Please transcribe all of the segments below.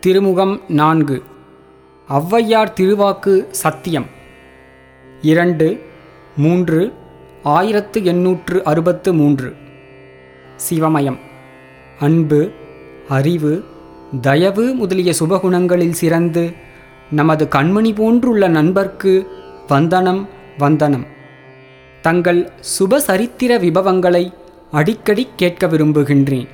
திருமுகம் நான்கு. ஔவையார் திருவாக்கு சத்தியம். இரண்டு மூன்று ஆயிரத்து எண்ணூற்று அறுபத்து மூன்று. சிவமயம். அன்பு அறிவு தயவு முதலிய சுபகுணங்களில் சிறந்து நமது கண்மணி போன்றுள்ள நண்பர்க்கு வந்தனம் வந்தனம். தங்கள் சுபசரித்திர விபவங்களை அடிக்கடி கேட்க விரும்புகின்றேன்.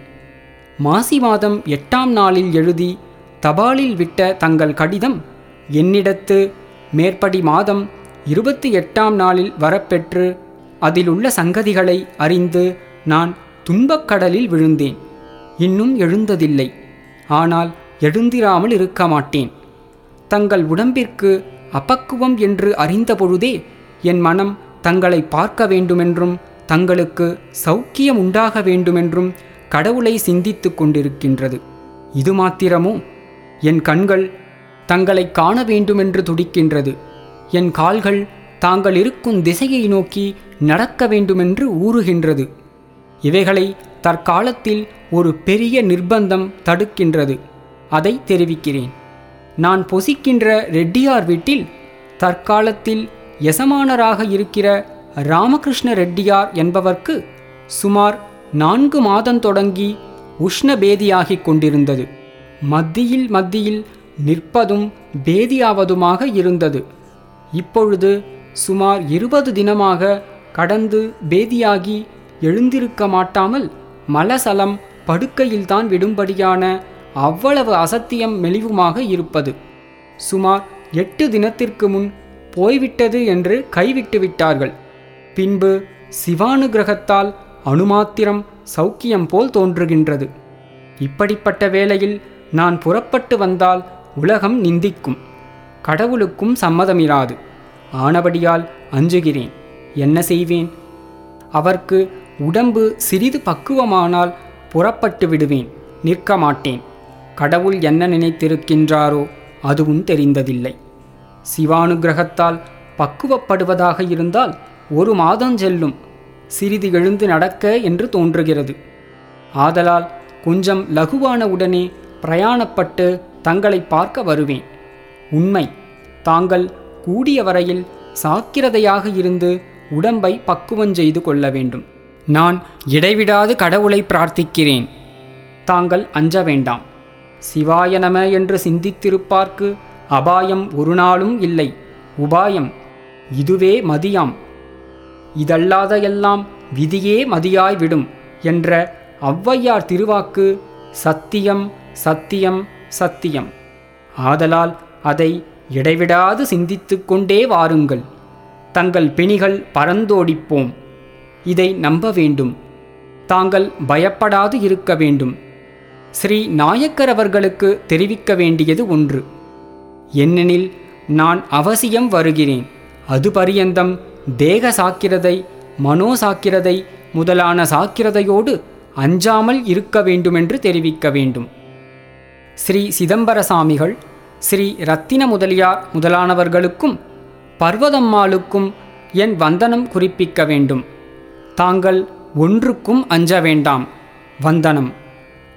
மாசி மாதம் எட்டாம் நாளில் எழுதி தபாலில் விட்ட தங்கள் கடிதம் என்னிடத்து மேற்படி மாதம் இருபத்தி எட்டாம் நாளில் வரப்பெற்று அதிலுள்ள சங்கதிகளை அறிந்து நான் துன்பக் கடலில் விழுந்தேன். இன்னும் எழுந்ததில்லை. ஆனால் எழுந்திராமல் இருக்க மாட்டேன். தங்கள் உடம்பிற்கு அபக்குவம் என்று அறிந்த பொழுதே என் மனம் தங்களை பார்க்க வேண்டுமென்றும் தங்களுக்கு சௌக்கியம் உண்டாக வேண்டுமென்றும் கடவுளை சிந்தித்து கொண்டிருக்கின்றது. இது மாத்திரமோ? என் கண்கள் தங்களை காண வேண்டுமென்று துடிக்கின்றது. என் கால்கள் தாங்கள் இருக்கும் திசையை நோக்கி நடக்க வேண்டுமென்று ஊறுகின்றது. இவைகளை தற்காலத்தில் ஒரு பெரிய நிர்பந்தம் தடுக்கின்றது. அதை தெரிவிக்கிறேன். நான் பொசிக்கின்ற ரெட்டியார் வீட்டில் தற்காலத்தில் எசமானராக இருக்கிற ராமகிருஷ்ண ரெட்டியார் என்பவர்க்கு சுமார் நான்கு மாதம் தொடங்கி உஷ்ணபேதியாகிக் கொண்டிருந்தது. மத்தியில் மத்தியில் நிற்பதும் பேதியாவதுமாக இருந்தது. இப்பொழுது சுமார் இருபது தினமாக கடந்து பேதியாகி எழுந்திருக்க மாட்டாமல் மலசலம் படுக்கையில்தான் விடும்படியான அவ்வளவு அசத்தியம் மெலிவுமாக இருப்பது. சுமார் எட்டு தினத்திற்கு முன் போய்விட்டது என்று கைவிட்டு விட்டார்கள். பின்பு சிவானுகிரகத்தால் அணுமாத்திரம் சௌக்கியம் போல் தோன்றுகின்றது. இப்படிப்பட்ட வேளையில் நான் புறப்பட்டு வந்தால் உலகம் நிந்திக்கும். கடவுளுக்கும் சம்மதமிராது. ஆனபடியால் அஞ்சுகிறேன். என்ன செய்வேன்? அவர்க்கு உடம்பு சிறிது பக்குவமானால் புறப்பட்டு விடுவேன். நிற்க மாட்டேன். கடவுள் என்ன நினைத்திருக்கின்றாரோ அதுவும் தெரிந்ததில்லை. சிவானுகிரகத்தால் பக்குவப்படுவதாக இருந்தால் ஒரு மாதம் செல்லும். சிறிது எழுந்து நடக்க என்று தோன்றுகிறது. ஆதலால் கொஞ்சம் லகுவான உடனே பிரயாணப்பட்டு தங்களை பார்க்க வருவேன். உண்மை தாங்கள் கூடிய வரையில் சாக்கிரதையாக இருந்து உடம்பை பக்குவம் செய்து கொள்ள வேண்டும். நான் இடைவிடாது கடவுளை பிரார்த்திக்கிறேன். தாங்கள் அஞ்ச வேண்டாம். சிவாய நம என்று சிந்தித்திருப்பார்க்கு அபாயம் ஒரு நாளும் இல்லை. உபாயம் இதுவே மதியாம். இதல்லாத எல்லாம் விதியே மதியாய் விடும் என்ற ஔவையார் திருவாக்கு சத்தியம் சத்தியம் சத்தியம். ஆதலால் அதை இடைவிடாது சிந்தித்து கொண்டே வாருங்கள். தங்கள் பிணிகள் பறந்தோடிப்போம். இதை நம்ப வேண்டும். தாங்கள் பயப்படாது இருக்க வேண்டும். ஸ்ரீ நாயக்கர் அவர்களுக்கு தெரிவிக்க வேண்டியது ஒன்று. என்னெனில் நான் அவசியம் வருகிறேன். அது பரியந்தம் தேக சாக்கிரதை மனோசாக்கிரதை முதலான சாக்கிரதையோடு அஞ்சாமல் இருக்க வேண்டுமென்று தெரிவிக்க வேண்டும். ஸ்ரீ சிதம்பரசாமிகள் ஸ்ரீ ரத்தின முதலியார் முதலானவர்களுக்கும் பர்வதம்மாளுக்கும் என் வந்தனம் குறிப்பிக்க வேண்டும். தாங்கள் ஒன்றுக்கும் அஞ்ச வேண்டாம். வந்தனம்.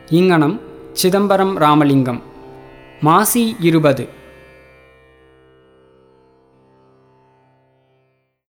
இங்கனம் சிதம்பரம் ராமலிங்கம். மாசி இருபது.